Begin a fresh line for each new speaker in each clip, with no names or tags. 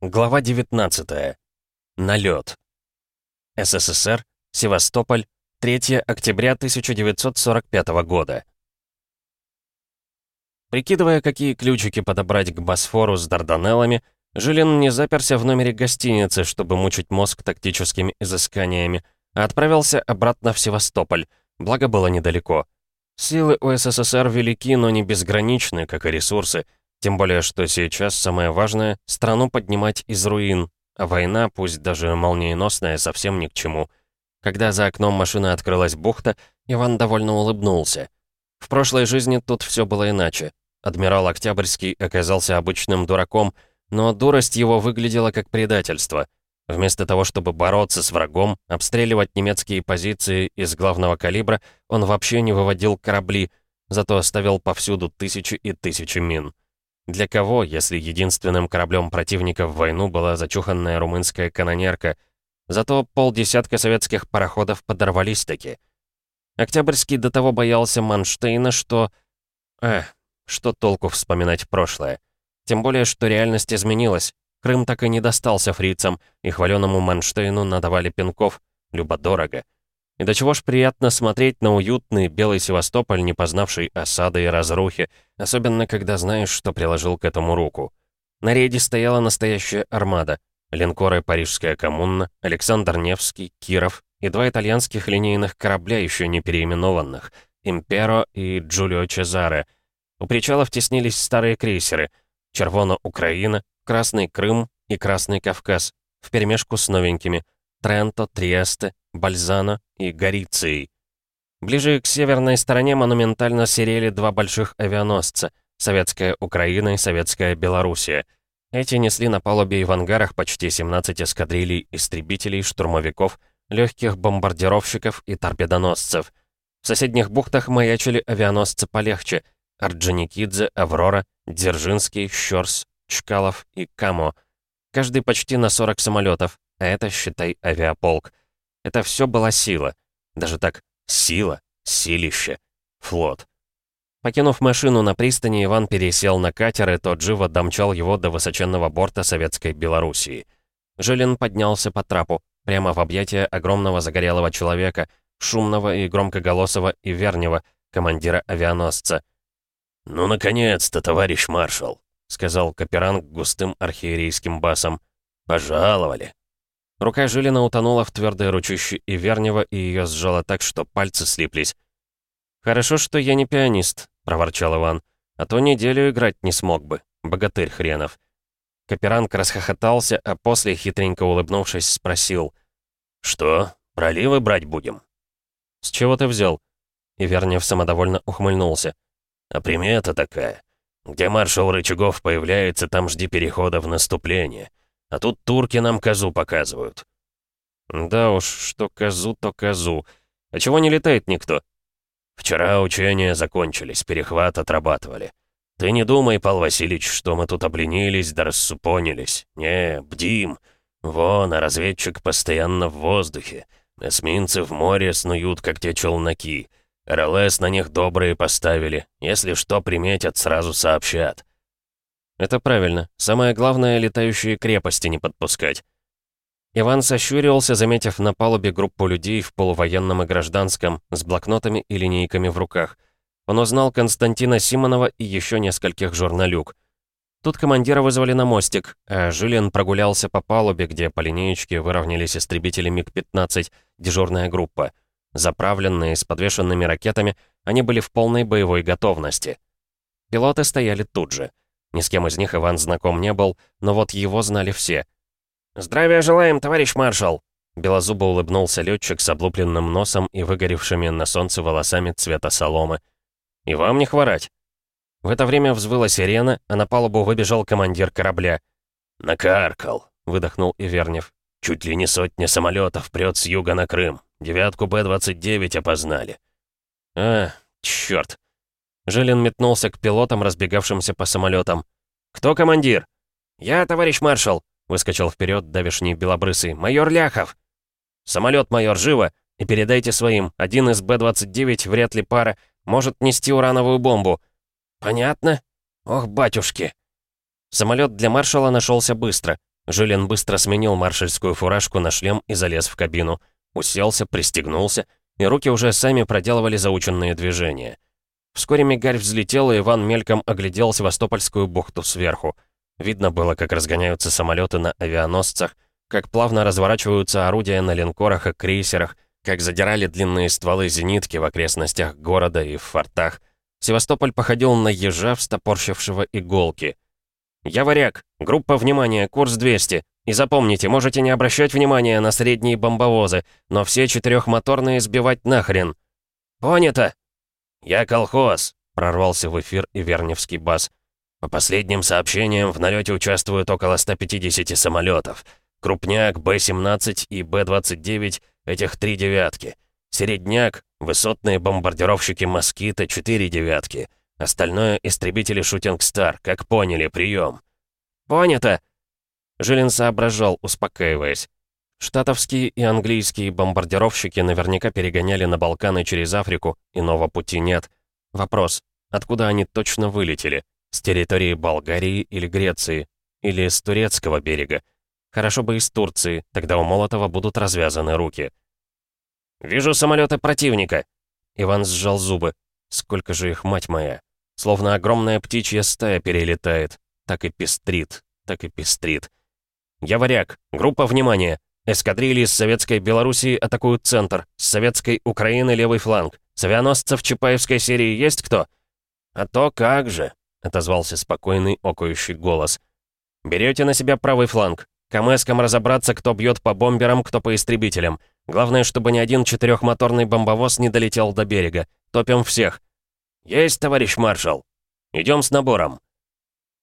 Глава 19. Налет. СССР. Севастополь. 3 октября 1945 года. Прикидывая, какие ключики подобрать к Босфору с Дарданеллами, Жилин не заперся в номере гостиницы, чтобы мучить мозг тактическими изысканиями, а отправился обратно в Севастополь, благо было недалеко. Силы у СССР велики, но не безграничны, как и ресурсы — тем более, что сейчас самое важное — страну поднимать из руин, а война, пусть даже молниеносная, совсем ни к чему. Когда за окном машины открылась бухта, Иван довольно улыбнулся. В прошлой жизни тут все было иначе. Адмирал Октябрьский оказался обычным дураком, но дурость его выглядела как предательство. Вместо того, чтобы бороться с врагом, обстреливать немецкие позиции из главного калибра, он вообще не выводил корабли, зато оставил повсюду тысячи и тысячи мин. Для кого, если единственным кораблем противника в войну была зачуханная румынская канонерка? Зато полдесятка советских пароходов подорвались таки. Октябрьский до того боялся Манштейна, что... Эх, что толку вспоминать прошлое? Тем более, что реальность изменилась. Крым так и не достался фрицам, и хваленому Манштейну надавали пинков. Любо-дорого. И до чего ж приятно смотреть на уютный белый Севастополь, не познавший осады и разрухи, особенно когда знаешь, что приложил к этому руку. На рейде стояла настоящая армада. Линкоры «Парижская коммуна», «Александр Невский», «Киров» и два итальянских линейных корабля, еще не переименованных, «Имперо» и «Джулио Чезаре». У причалов теснились старые крейсеры «Червона Украина», «Красный Крым» и «Красный Кавказ», вперемешку с новенькими «Тренто», «Триесте», Бальзано и Горицией. Ближе к северной стороне монументально серели два больших авианосца — Советская Украина и Советская Белоруссия. Эти несли на палубе и в ангарах почти 17 эскадрилей истребителей, штурмовиков, легких бомбардировщиков и торпедоносцев. В соседних бухтах маячили авианосцы полегче — Орджоникидзе, Аврора, Дзержинский, Щорс, Чкалов и Камо. Каждый почти на 40 самолетов, а это, считай, авиаполк. Это все была сила. Даже так, сила, силище, флот. Покинув машину на пристани, Иван пересел на катер, и тот живо домчал его до высоченного борта Советской Белоруссии. Жилин поднялся по трапу, прямо в объятия огромного загорелого человека, шумного и громкоголосого и вернего, командира авианосца. «Ну, наконец-то, товарищ маршал», — сказал Каперанг густым архиерейским басом. «Пожаловали». Рука Жилина утонула в твердой ручище и и ее сжало так, что пальцы слиплись. «Хорошо, что я не пианист», — проворчал Иван. «А то неделю играть не смог бы. Богатырь хренов». Каперанг расхохотался, а после, хитренько улыбнувшись, спросил. «Что, проливы брать будем?» «С чего ты взял?» И Вернев самодовольно ухмыльнулся. «А примета такая. Где маршал Рычагов появляется, там жди перехода в наступление. А тут турки нам козу показывают». «Да уж, что козу, то козу. А чего не летает никто?» «Вчера учения закончились, перехват отрабатывали. Ты не думай, Пал Васильевич, что мы тут обленились да рассупонились. Не, бдим. Вон, а разведчик постоянно в воздухе. Эсминцы в море снуют, как те челноки. РЛС на них добрые поставили. Если что приметят, сразу сообщат. «Это правильно. Самое главное — летающие крепости не подпускать». Иван сощурился, заметив на палубе группу людей в полувоенном и гражданском, с блокнотами и линейками в руках. Он узнал Константина Симонова и еще нескольких журналюк. Тут командира вызвали на мостик, а Жилин прогулялся по палубе, где по линеечке выровнялись истребители МиГ-15, дежурная группа. Заправленные с подвешенными ракетами, они были в полной боевой готовности. Пилоты стояли тут же — ни с кем из них Иван знаком не был, но вот его знали все. «Здравия желаем, товарищ маршал!» Белозубо улыбнулся летчик с облупленным носом и выгоревшими на солнце волосами цвета соломы. «И вам не хворать!» В это время взвыла сирена, а на палубу выбежал командир корабля. «Накаркал!» — выдохнул Ивернев. «Чуть ли не сотня самолетов прет с юга на Крым. Девятку Б-29 опознали». «А, черт! Жилин метнулся к пилотам, разбегавшимся по самолетам. «Кто командир?» «Я, товарищ маршал», — выскочил вперед давишний белобрысый. «Майор Ляхов!» «Самолет, майор, живо! И передайте своим. Один из Б-29, вряд ли пара, может нести урановую бомбу». «Понятно? Ох, батюшки!» Самолет для маршала нашелся быстро. Жилин быстро сменил маршальскую фуражку на шлем и залез в кабину. Уселся, пристегнулся, и руки уже сами проделывали заученные движения. Вскоре мигарь взлетел, и Иван мельком оглядел Севастопольскую бухту сверху. Видно было, как разгоняются самолеты на авианосцах, как плавно разворачиваются орудия на линкорах и крейсерах, как задирали длинные стволы зенитки в окрестностях города и в фортах. Севастополь походил на ежа, встопорщившего иголки — «Я варяг. Группа внимания, курс 200. И запомните, можете не обращать внимания на средние бомбовозы, но все четырехмоторные сбивать нахрен». «Понято!» «Я колхоз», — прорвался в эфир и Верневский бас. «По последним сообщениям, в налете участвуют около 150 самолетов. Крупняк, Б-17 и Б-29 — этих три девятки. Середняк — высотные бомбардировщики «Москита» — четыре девятки. Остальное — истребители «Шутинг Стар», как поняли, прием. «Понято!» Жилин соображал, успокаиваясь. Штатовские и английские бомбардировщики наверняка перегоняли на Балканы через Африку, иного пути нет. Вопрос, откуда они точно вылетели? С территории Болгарии или Греции? Или с турецкого берега? Хорошо бы из Турции, тогда у Молотова будут развязаны руки. «Вижу самолеты противника!» Иван сжал зубы. «Сколько же их, мать моя!» Словно огромная птичья стая перелетает. Так и пестрит, так и пестрит. Я варяг. Группа внимания. Эскадрильи с Советской Белоруссии атакуют центр. С Советской Украины левый фланг. С авианосцев Чапаевской серии есть кто? А то как же, отозвался спокойный окающий голос. Берете на себя правый фланг. КМСкам разобраться, кто бьет по бомберам, кто по истребителям. Главное, чтобы ни один четырехмоторный бомбовоз не долетел до берега. Топим всех. «Есть, товарищ маршал! Идем с набором!»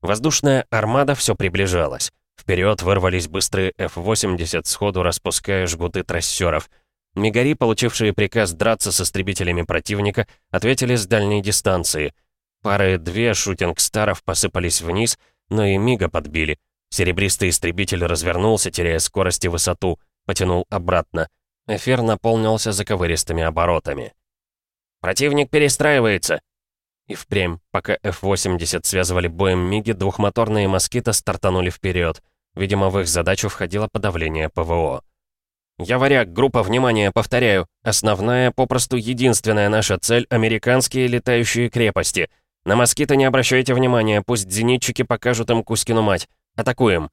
Воздушная армада все приближалась. Вперед вырвались быстрые F-80, сходу распуская жгуты трассеров. Мигари, получившие приказ драться с истребителями противника, ответили с дальней дистанции. Пары-две шутинг-старов посыпались вниз, но и мига подбили. Серебристый истребитель развернулся, теряя скорость и высоту, потянул обратно. Эфир наполнился заковыристыми оборотами. «Противник перестраивается!» И впрямь, пока F-80 связывали боем МиГи, двухмоторные «Москито» стартанули вперед. Видимо, в их задачу входило подавление ПВО. «Я варяг, группа, внимания, повторяю. Основная, попросту единственная наша цель — американские летающие крепости. На «Москито» не обращайте внимания, пусть зенитчики покажут им Кузькину мать. Атакуем!»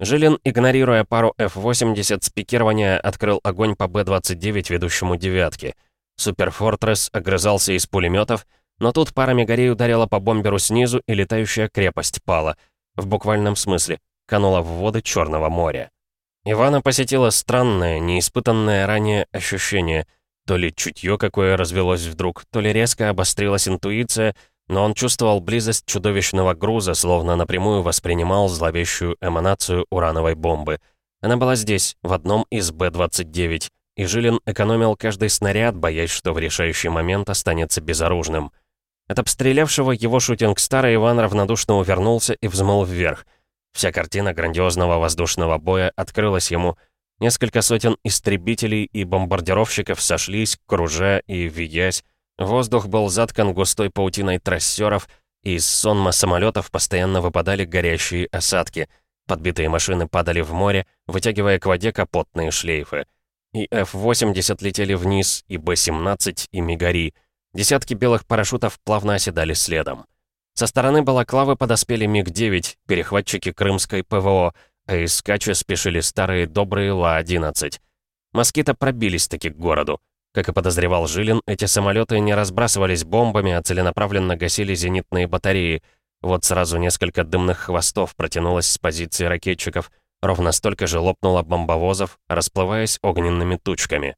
Жилин, игнорируя пару F-80 с пикирования, открыл огонь по Б-29, ведущему «девятке». Superfortress огрызался из пулеметов, но тут пара МиГарей ударила по бомберу снизу, и летающая крепость пала. В буквальном смысле. Канула в воды Черного моря. Ивана посетило странное, неиспытанное ранее ощущение. То ли чутье какое развелось вдруг, то ли резко обострилась интуиция, но он чувствовал близость чудовищного груза, словно напрямую воспринимал зловещую эманацию урановой бомбы. Она была здесь, в одном из Б-29, и Жилин экономил каждый снаряд, боясь, что в решающий момент останется безоружным. От обстрелявшего его шутинг-стара Иван равнодушно увернулся и взмыл вверх. Вся картина грандиозного воздушного боя открылась ему. Несколько сотен истребителей и бомбардировщиков сошлись, кружа и виясь. Воздух был заткан густой паутиной трассеров, и из сонма самолетов постоянно выпадали горящие осадки. Подбитые машины падали в море, вытягивая к воде капотные шлейфы. И F-80 летели вниз, и Б-17, и Мигари — Десятки белых парашютов плавно оседали следом. Со стороны Балаклавы подоспели МиГ-9, перехватчики крымской ПВО, а из Скача спешили старые добрые Ла-11. Москито пробились-таки к городу. Как и подозревал Жилин, эти самолеты не разбрасывались бомбами, а целенаправленно гасили зенитные батареи. Вот сразу несколько дымных хвостов протянулось с позиции ракетчиков, ровно столько же лопнуло бомбовозов, расплываясь огненными тучками.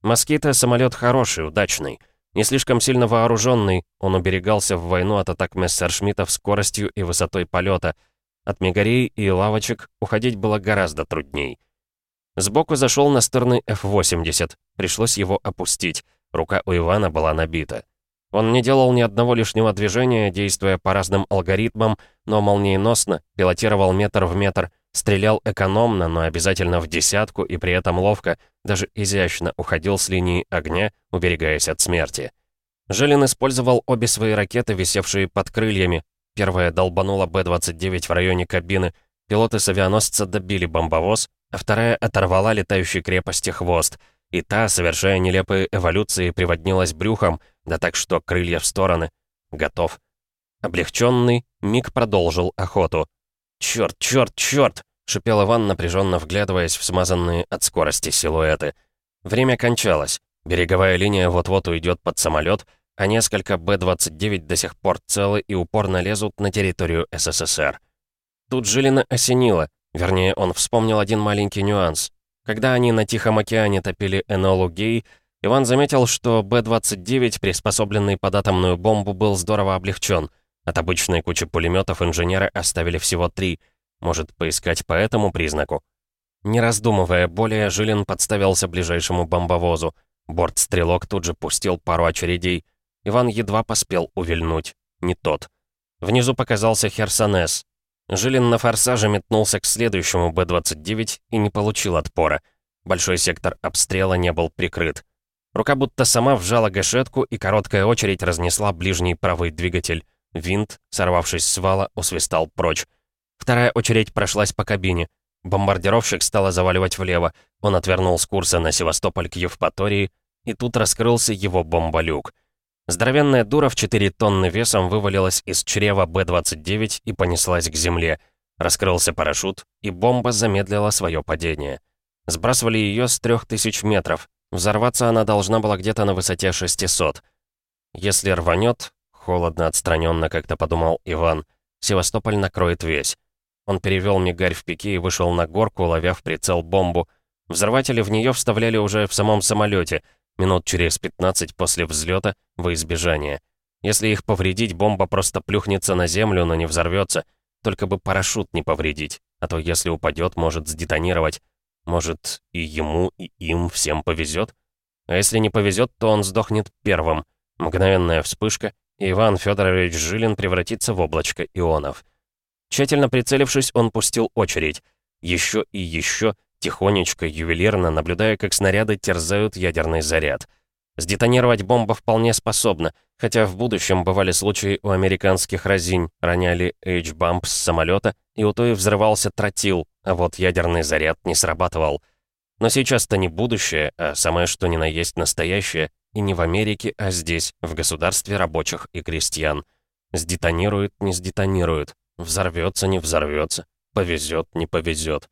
«Москито» — самолет хороший, удачный — не слишком сильно вооруженный, он уберегался в войну от атак мессершмиттов скоростью и высотой полета. От мегарей и лавочек уходить было гораздо трудней. Сбоку зашел настырный F-80. Пришлось его опустить. Рука у Ивана была набита. Он не делал ни одного лишнего движения, действуя по разным алгоритмам, но молниеносно, пилотировал метр в метр, стрелял экономно, но обязательно в десятку и при этом ловко, даже изящно уходил с линии огня, уберегаясь от смерти. Жилин использовал обе свои ракеты, висевшие под крыльями. Первая долбанула Б-29 в районе кабины, Пилоты с авианосца добили бомбовоз, а вторая оторвала летающей крепости хвост, и та, совершая нелепые эволюции, приводнилась брюхом, да так что крылья в стороны. Готов. Облегченный, Миг продолжил охоту. «Чёрт, чёрт, чёрт!» — шипел Иван, напряженно вглядываясь в смазанные от скорости силуэты. Время кончалось. Береговая линия вот-вот уйдет под самолет, а несколько Б-29 до сих пор целы и упорно лезут на территорию СССР. Тут Жилина осенило, вернее, он вспомнил один маленький нюанс. Когда они на Тихом океане топили Энолу Гей, Иван заметил, что Б-29, приспособленный под атомную бомбу, был здорово облегчен. От обычной кучи пулеметов инженеры оставили всего три. Может, поискать по этому признаку? Не раздумывая более, Жилин подставился ближайшему бомбовозу. Борт-стрелок тут же пустил пару очередей. Иван едва поспел увильнуть. Не тот. Внизу показался Херсонес. Жилин на форсаже метнулся к следующему Б-29 и не получил отпора. Большой сектор обстрела не был прикрыт. Рука будто сама вжала гашетку, и короткая очередь разнесла ближний правый двигатель. Винт, сорвавшись с вала, усвистал прочь. Вторая очередь прошлась по кабине. Бомбардировщик стал заваливать влево. Он отвернул с курса на Севастополь к Евпатории, и тут раскрылся его бомболюк. Здоровенная дура в 4 тонны весом вывалилась из чрева Б-29 и понеслась к земле. Раскрылся парашют, и бомба замедлила свое падение. Сбрасывали ее с 3000 метров. Взорваться она должна была где-то на высоте 600. Если рванет, холодно отстраненно как-то подумал Иван, Севастополь накроет весь. Он перевел мигарь в пике и вышел на горку, ловя в прицел бомбу. Взрыватели в нее вставляли уже в самом самолете — минут через 15 после взлета во избежание. Если их повредить, бомба просто плюхнется на землю, но не взорвется. Только бы парашют не повредить, а то если упадет, может сдетонировать. Может, и ему, и им всем повезет? А если не повезет, то он сдохнет первым. Мгновенная вспышка, Иван Федорович Жилин превратится в облачко ионов. Тщательно прицелившись, он пустил очередь. Еще и еще, тихонечко, ювелирно, наблюдая, как снаряды терзают ядерный заряд. Сдетонировать бомба вполне способна, хотя в будущем бывали случаи у американских разинь, роняли H-бамп с самолета, и у той взрывался тротил, а вот ядерный заряд не срабатывал. Но сейчас-то не будущее, а самое что ни на есть настоящее, и не в Америке, а здесь, в государстве рабочих и крестьян. Сдетонирует, не сдетонирует, взорвется, не взорвется, повезет, не повезет.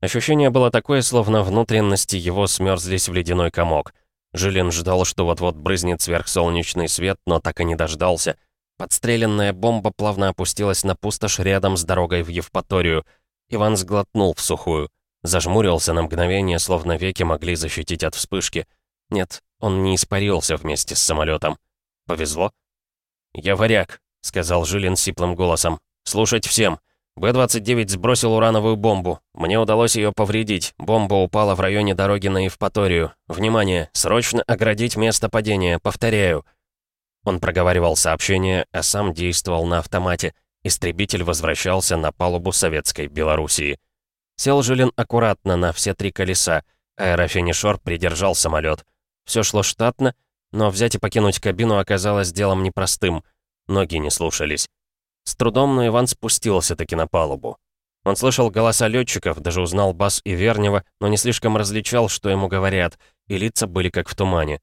Ощущение было такое, словно внутренности его смерзлись в ледяной комок. Жилин ждал, что вот-вот брызнет сверхсолнечный свет, но так и не дождался. Подстреленная бомба плавно опустилась на пустошь рядом с дорогой в Евпаторию. Иван сглотнул в сухую. Зажмурился на мгновение, словно веки могли защитить от вспышки. Нет, он не испарился вместе с самолетом. Повезло? «Я варяг», — сказал Жилин сиплым голосом. «Слушать всем. Б-29 сбросил урановую бомбу. Мне удалось ее повредить. Бомба упала в районе дороги на Евпаторию. Внимание! Срочно оградить место падения. Повторяю. Он проговаривал сообщение, а сам действовал на автомате. Истребитель возвращался на палубу советской Белоруссии. Сел Жилин аккуратно на все три колеса. Аэрофинишор придержал самолет. Все шло штатно, но взять и покинуть кабину оказалось делом непростым. Ноги не слушались. С трудом, но Иван спустился таки на палубу. Он слышал голоса летчиков, даже узнал бас и Вернева, но не слишком различал, что ему говорят, и лица были как в тумане.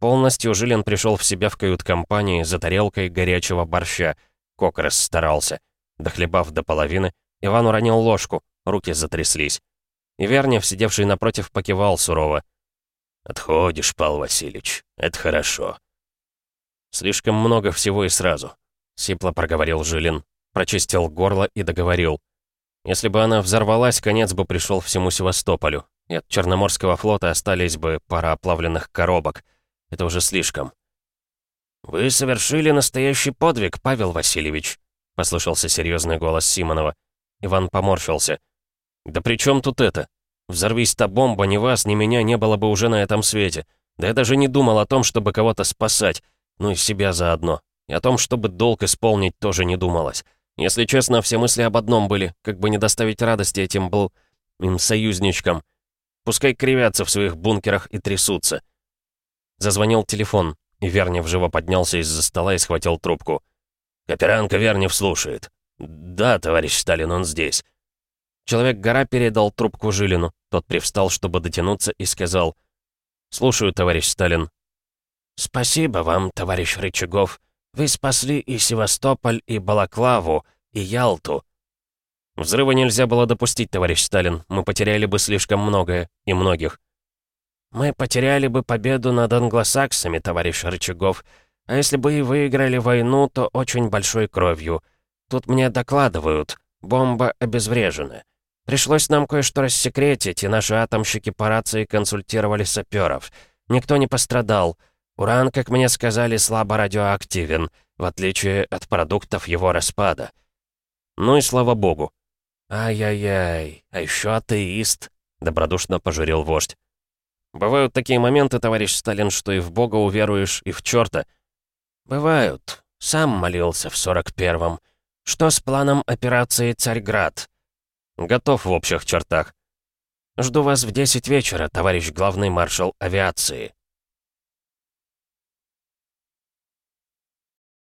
Полностью Жилин пришел в себя в кают-компании за тарелкой горячего борща. Кок расстарался. Дохлебав до половины, Иван уронил ложку, руки затряслись. И Вернев, сидевший напротив, покивал сурово. «Отходишь, Пал Васильевич, это хорошо». Слишком много всего и сразу. — сипло проговорил Жилин. Прочистил горло и договорил. «Если бы она взорвалась, конец бы пришел всему Севастополю. И от Черноморского флота остались бы пара оплавленных коробок. Это уже слишком». «Вы совершили настоящий подвиг, Павел Васильевич», — послышался серьезный голос Симонова. Иван поморщился. «Да при чем тут это? Взорвись та бомба, ни вас, ни меня не было бы уже на этом свете. Да я даже не думал о том, чтобы кого-то спасать. Ну и себя заодно. И о том, чтобы долг исполнить, тоже не думалось. Если честно, все мысли об одном были, как бы не доставить радости этим был... им союзничкам. Пускай кривятся в своих бункерах и трясутся. Зазвонил телефон, и Вернев живо поднялся из-за стола и схватил трубку. «Каперанка Вернев слушает». «Да, товарищ Сталин, он здесь». Человек-гора передал трубку Жилину. Тот привстал, чтобы дотянуться, и сказал «Слушаю, товарищ Сталин».
«Спасибо вам, товарищ Рычагов. Вы спасли и Севастополь, и Балаклаву, и Ялту».
«Взрыва нельзя было допустить, товарищ Сталин. Мы потеряли бы слишком многое. И многих».
«Мы потеряли бы победу над англосаксами, товарищ Рычагов. А если бы и выиграли войну, то очень большой кровью. Тут мне докладывают, бомба обезврежена. Пришлось нам кое-что рассекретить, и наши атомщики по рации консультировали саперов. Никто не пострадал. Уран, как мне сказали, слабо радиоактивен, в отличие от продуктов его распада.
Ну и слава богу.
«Ай-яй-яй, а еще атеист», — добродушно пожурил вождь.
«Бывают такие моменты, товарищ Сталин, что и в Бога уверуешь, и в черта».
«Бывают. Сам молился в сорок первом. Что с планом операции «Царьград»?»
«Готов в общих чертах».
«Жду вас в 10 вечера, товарищ главный маршал авиации».